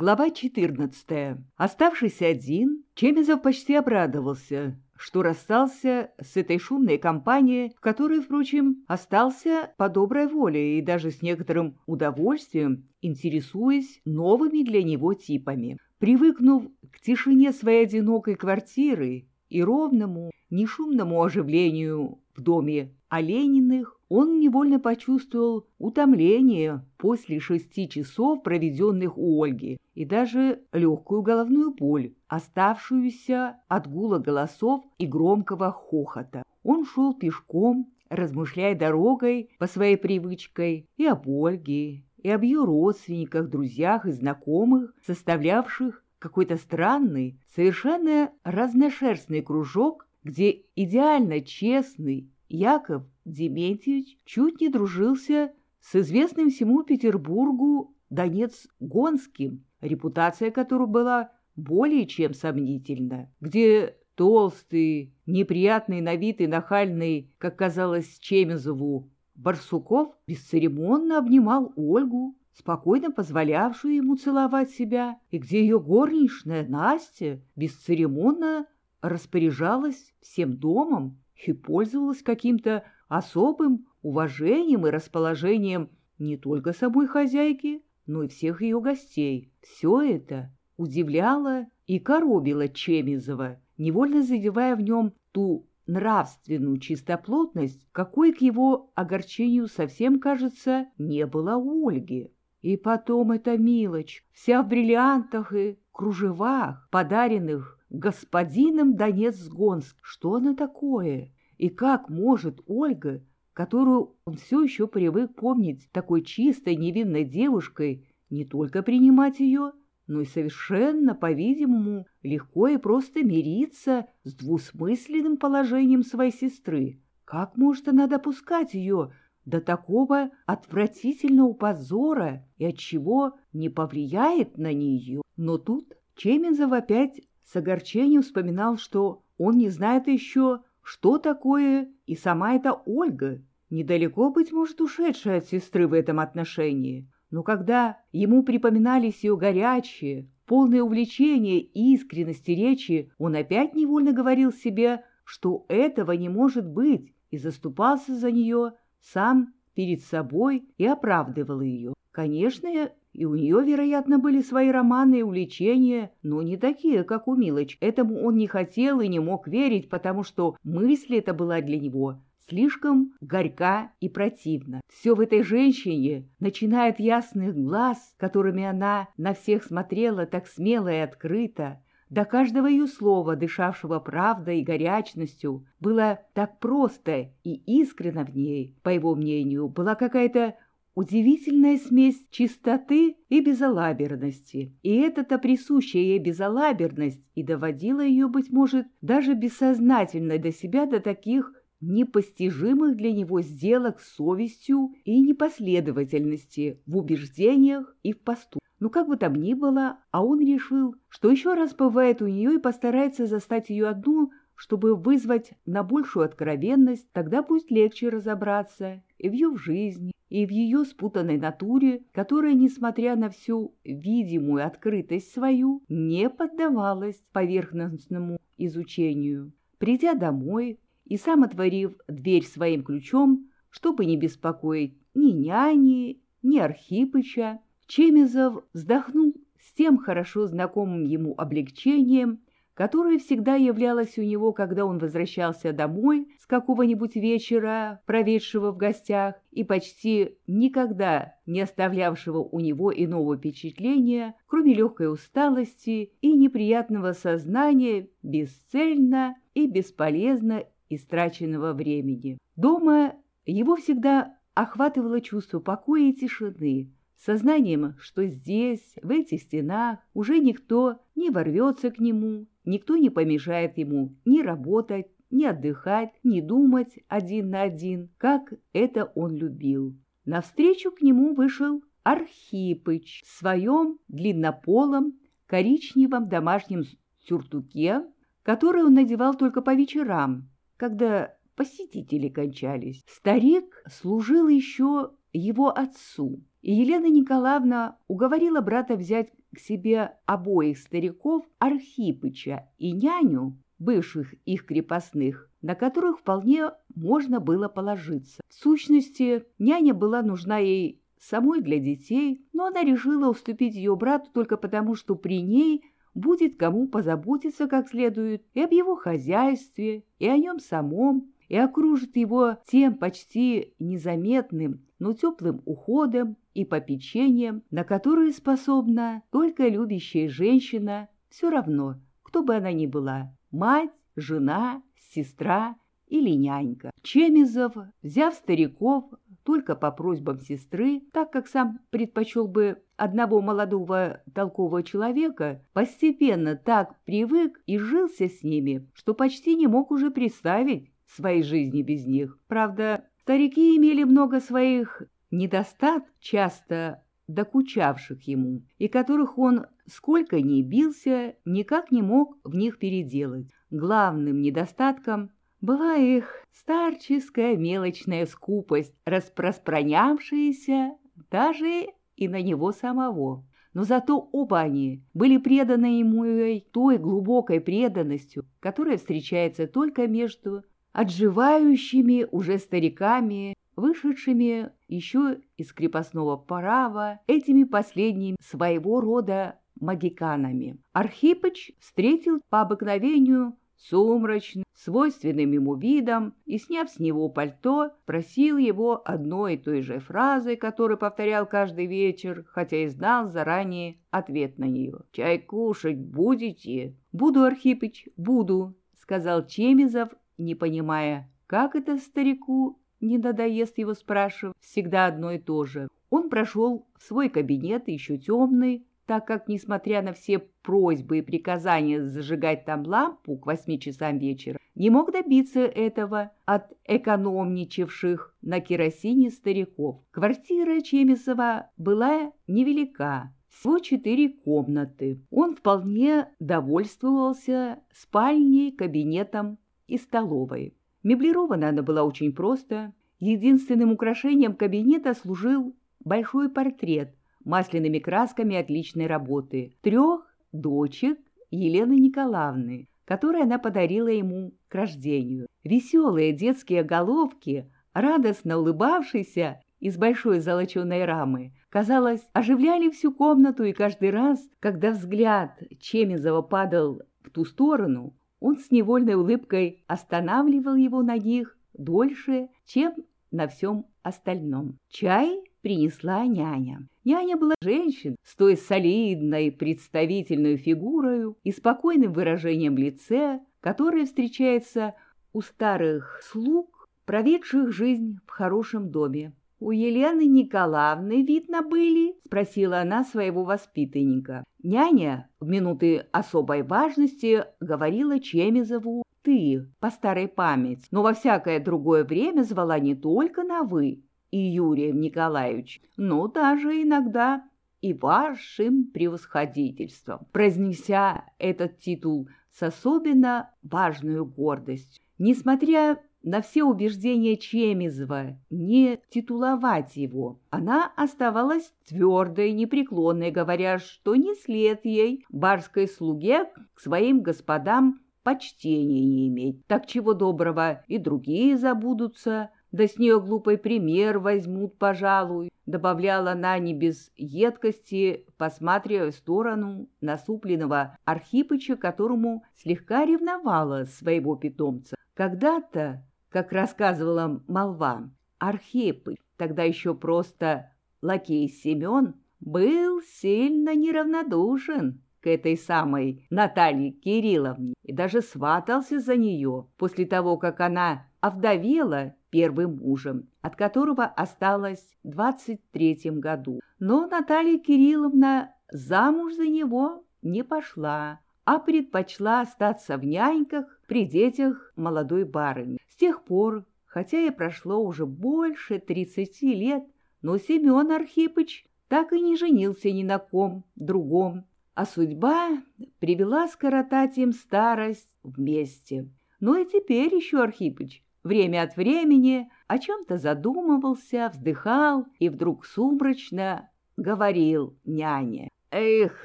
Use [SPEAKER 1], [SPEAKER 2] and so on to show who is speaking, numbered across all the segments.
[SPEAKER 1] Глава 14. Оставшись один, Чемезов почти обрадовался, что расстался с этой шумной компанией, в которой, впрочем, остался по доброй воле и даже с некоторым удовольствием, интересуясь новыми для него типами. Привыкнув к тишине своей одинокой квартиры и ровному, нешумному оживлению в доме Олениных, он невольно почувствовал утомление после шести часов, проведенных у Ольги, и даже легкую головную боль, оставшуюся от гула голосов и громкого хохота. Он шел пешком, размышляя дорогой по своей привычкой и об Ольге, и об ее родственниках, друзьях и знакомых, составлявших какой-то странный, совершенно разношерстный кружок, где идеально честный Яков Дементьевич чуть не дружился с известным всему Петербургу Донец Гонским, репутация которого была более чем сомнительна, где толстый, неприятный на вид и нахальный, как казалось Чемезову, Барсуков бесцеремонно обнимал Ольгу, спокойно позволявшую ему целовать себя, и где ее горничная Настя бесцеремонно распоряжалась всем домом и пользовалась каким-то особым уважением и расположением не только самой хозяйки, но и всех ее гостей. Все это удивляло и коробило Чемизова, невольно задевая в нем ту нравственную чистоплотность, какой к его огорчению совсем, кажется, не было у Ольги. И потом эта мелочь, вся в бриллиантах и кружевах, подаренных господином Донец-Гонск. Что она такое? И как может Ольга, которую он все еще привык помнить такой чистой невинной девушкой, не только принимать ее, но и совершенно, по-видимому, легко и просто мириться с двусмысленным положением своей сестры. Как может она допускать ее до такого отвратительного позора и от чего не повлияет на нее? Но тут Чемензов опять с огорчением вспоминал, что он не знает еще, что такое и сама эта Ольга, недалеко, быть может, ушедшая от сестры в этом отношении. Но когда ему припоминались ее горячие, полные увлечения и искренности речи, он опять невольно говорил себе, что этого не может быть, и заступался за нее сам перед собой и оправдывал ее. Конечно, и у нее, вероятно, были свои романы и увлечения, но не такие, как у Милоч. Этому он не хотел и не мог верить, потому что мысль эта была для него слишком горька и противна. Все в этой женщине, начиная от ясных глаз, которыми она на всех смотрела так смело и открыто, до каждого ее слова, дышавшего правдой и горячностью, было так просто и искренно в ней, по его мнению, была какая-то удивительная смесь чистоты и безалаберности. И эта-то присущая ей безалаберность и доводила ее, быть может, даже бессознательно до себя до таких непостижимых для него сделок с совестью и непоследовательности в убеждениях и в поступках. Ну, как бы там ни было, а он решил, что еще раз бывает у нее и постарается застать ее одну, чтобы вызвать на большую откровенность, тогда пусть легче разобраться и в ее жизни, и в ее спутанной натуре, которая, несмотря на всю видимую открытость свою, не поддавалась поверхностному изучению. Придя домой и сам отворив дверь своим ключом, чтобы не беспокоить ни няни, ни Архипыча, Чемезов вздохнул с тем хорошо знакомым ему облегчением, которая всегда являлась у него, когда он возвращался домой с какого-нибудь вечера, проведшего в гостях, и почти никогда не оставлявшего у него иного впечатления, кроме легкой усталости и неприятного сознания бесцельно и бесполезно истраченного времени. Дома его всегда охватывало чувство покоя и тишины, сознанием, что здесь, в этих стенах, уже никто не ворвется к нему, никто не помешает ему ни работать, ни отдыхать, ни думать один на один, как это он любил. Навстречу к нему вышел Архипыч в своем длиннополом коричневом домашнем сюртуке, который он надевал только по вечерам, когда посетители кончались. Старик служил еще его отцу, и Елена Николаевна уговорила брата взять к себе обоих стариков Архипыча и няню, бывших их крепостных, на которых вполне можно было положиться. В сущности, няня была нужна ей самой для детей, но она решила уступить ее брату только потому, что при ней будет кому позаботиться как следует и об его хозяйстве, и о нем самом, и окружит его тем почти незаметным, но теплым уходом и попечением, на которое способна только любящая женщина, все равно, кто бы она ни была, мать, жена, сестра или нянька. Чемизов, взяв стариков только по просьбам сестры, так как сам предпочел бы одного молодого толкового человека, постепенно так привык и жился с ними, что почти не мог уже представить своей жизни без них. Правда, старики имели много своих недостатков, часто докучавших ему, и которых он, сколько ни бился, никак не мог в них переделать. Главным недостатком была их старческая мелочная скупость, распространявшаяся даже и на него самого. Но зато оба они были преданы ему той глубокой преданностью, которая встречается только между отживающими уже стариками, вышедшими еще из крепостного права, этими последними своего рода магиканами. Архипыч встретил по обыкновению сумрачно, свойственным ему видом, и, сняв с него пальто, просил его одной и той же фразой, которую повторял каждый вечер, хотя и знал заранее ответ на нее. «Чай кушать будете?» «Буду, Архипыч, буду», — сказал Чемизов, не понимая, как это старику не надоест его спрашивать, всегда одно и то же. Он прошел в свой кабинет, еще темный, так как, несмотря на все просьбы и приказания зажигать там лампу к восьми часам вечера, не мог добиться этого от экономничавших на керосине стариков. Квартира Чемисова была невелика, всего четыре комнаты. Он вполне довольствовался спальней, кабинетом и столовой. Меблирована она была очень просто. Единственным украшением кабинета служил большой портрет масляными красками отличной работы трех дочек Елены Николаевны, которые она подарила ему к рождению. Веселые детские головки, радостно улыбавшиеся из большой золоченой рамы, казалось, оживляли всю комнату, и каждый раз, когда взгляд Чемизова падал в ту сторону, он с невольной улыбкой останавливал его на них дольше, чем на всем остальном. Чай принесла няня. Няня была женщин с той солидной представительной фигурой и спокойным выражением лица, которое встречается у старых слуг, проведших жизнь в хорошем доме. «У Елены Николаевны, видно, были?» — спросила она своего воспитанника. Няня в минуты особой важности говорила Чемизову «ты» по старой памяти, но во всякое другое время звала не только на «вы» и Юрием Николаевич, но даже иногда и вашим превосходительством, произнеся этот титул с особенно важной гордостью. Несмотря на все убеждения Чемизова не титуловать его. Она оставалась твердой, непреклонной, говоря, что не след ей, барской слуге, к своим господам почтения не иметь. Так чего доброго и другие забудутся, да с нее глупый пример возьмут, пожалуй, добавляла она не без едкости, посматривая в сторону насупленного Архипыча, которому слегка ревновала своего питомца. Когда-то как рассказывала молва, Архипыч, тогда еще просто лакей Семен, был сильно неравнодушен к этой самой Наталье Кирилловне и даже сватался за нее после того, как она овдовела первым мужем, от которого осталась в двадцать третьем году. Но Наталья Кирилловна замуж за него не пошла, а предпочла остаться в няньках при детях молодой барыни. Тех пор, хотя и прошло уже больше тридцати лет, но Семен Архипыч так и не женился ни на ком другом, а судьба привела скоротать им старость вместе. Но и теперь еще Архипыч время от времени о чем-то задумывался, вздыхал и вдруг сумрачно говорил няне. «Эх,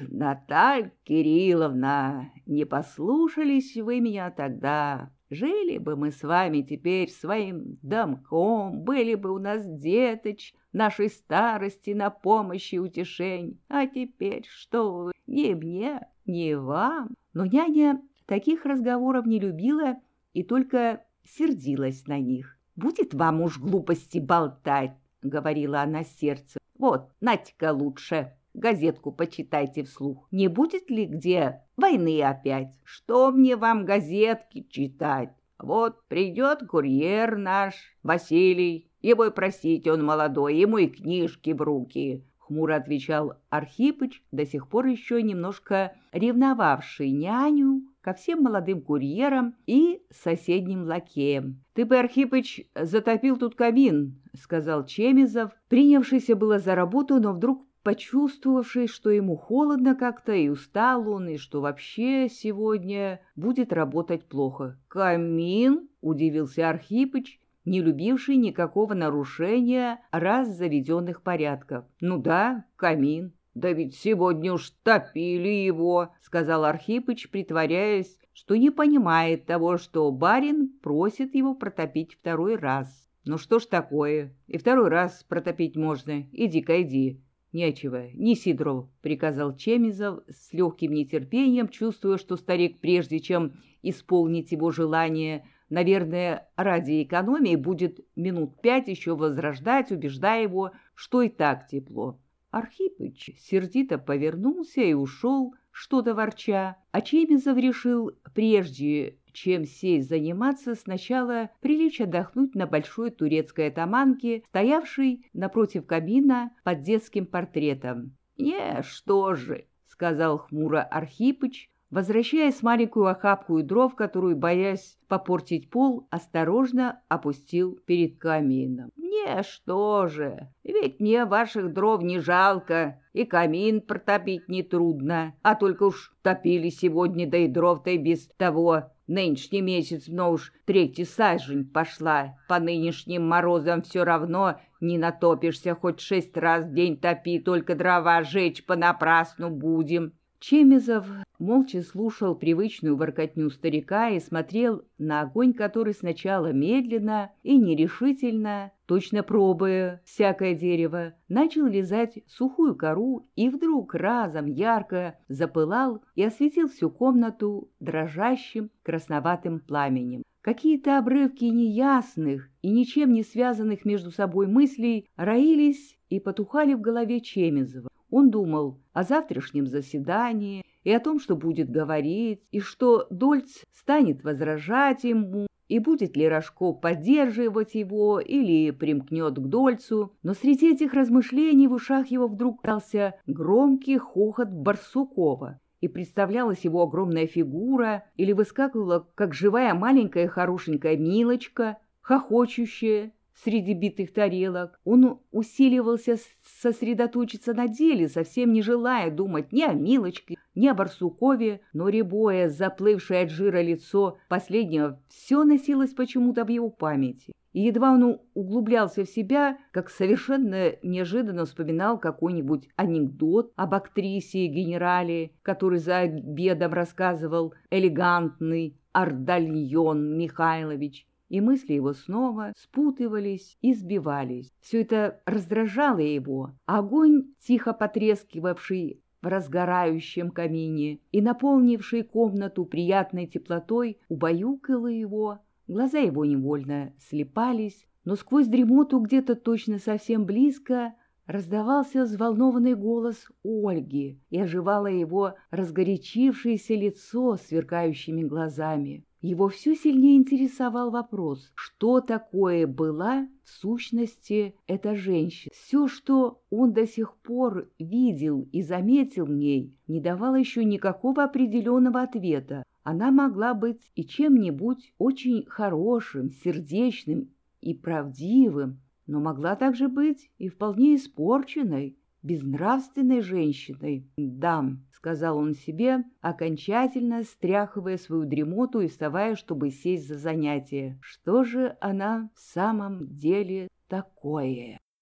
[SPEAKER 1] Наталья Кирилловна, не послушались вы меня тогда. Жили бы мы с вами теперь своим домком, были бы у нас деточ, нашей старости на помощь и утешень. А теперь что вы, ни мне, ни вам». Но няня таких разговоров не любила и только сердилась на них. «Будет вам уж глупости болтать», — говорила она сердцем. «Вот, нате-ка лучше» газетку почитайте вслух. Не будет ли где войны опять? Что мне вам газетки читать? Вот придет курьер наш, Василий, его и просить он молодой, ему и книжки в руки. Хмуро отвечал Архипыч, до сих пор еще немножко ревновавший няню ко всем молодым курьерам и соседним лакеям. «Ты бы, Архипыч, затопил тут камин», — сказал Чемизов, принявшийся было за работу, но вдруг почувствовавший, что ему холодно как-то, и устал он, и что вообще сегодня будет работать плохо. «Камин?» — удивился Архипыч, не любивший никакого нарушения раз заведенных порядков. «Ну да, камин. Да ведь сегодня уж топили его», — сказал Архипыч, притворяясь, что не понимает того, что барин просит его протопить второй раз. «Ну что ж такое? И второй раз протопить можно. Иди-ка, иди. «Нечего, не Сидоров», — приказал Чемизов с легким нетерпением, чувствуя, что старик, прежде чем исполнить его желание, наверное, ради экономии будет минут пять еще возрождать, убеждая его, что и так тепло. Архипыч сердито повернулся и ушел, что-то ворча, а Чемизов решил, прежде чем сесть заниматься, сначала прилечь отдохнуть на большой турецкой атаманке, стоявшей напротив кабина под детским портретом. «Не, что же», — сказал хмуро Архипыч, возвращаясь маленькую охапку дров, которую, боясь попортить пол, осторожно опустил перед камином. «Не, что же, ведь мне ваших дров не жалко, и камин протопить нетрудно, а только уж топили сегодня, да и дров-то и без того Нынешний месяц, но уж третий сажень пошла. По нынешним морозам все равно не натопишься, хоть шесть раз в день топи, только дрова жечь понапрасну будем. Чемизов молча слушал привычную воркотню старика и смотрел на огонь, который сначала медленно и нерешительно, точно пробуя всякое дерево, начал лизать сухую кору и вдруг разом ярко запылал и осветил всю комнату дрожащим красноватым пламенем. Какие-то обрывки неясных и ничем не связанных между собой мыслей роились и потухали в голове Чемизова. Он думал о завтрашнем заседании и о том, что будет говорить, и что Дольц станет возражать ему, и будет ли Рожков поддерживать его или примкнет к Дольцу. Но среди этих размышлений в ушах его вдруг дался громкий хохот Барсукова, и представлялась его огромная фигура или выскакивала, как живая маленькая хорошенькая Милочка, хохочущая, среди битых тарелок. Он усиливался сосредоточиться на деле, совсем не желая думать ни о Милочке, ни о Барсукове, но рябое, заплывшее от жира лицо последнего, все носилось почему-то в его памяти. И едва он углублялся в себя, как совершенно неожиданно вспоминал какой-нибудь анекдот об актрисе и генерале, который за обедом рассказывал элегантный Ардальон Михайлович, и мысли его снова спутывались и сбивались. Все это раздражало его. Огонь, тихо потрескивавший в разгорающем камине и наполнивший комнату приятной теплотой, убаюкало его. Глаза его невольно слепались, но сквозь дремоту где-то точно совсем близко раздавался взволнованный голос Ольги и оживало его разгорячившееся лицо сверкающими глазами. Его все сильнее интересовал вопрос, что такое была в сущности эта женщина. Все, что он до сих пор видел и заметил в ней, не давало еще никакого определенного ответа. Она могла быть и чем-нибудь очень хорошим, сердечным и правдивым, но могла также быть и вполне испорченной, безнравственной женщиной. «Дам», — сказал он себе, окончательно стряхивая свою дремоту и вставая, чтобы сесть за занятие. «Что же она в самом деле такое?»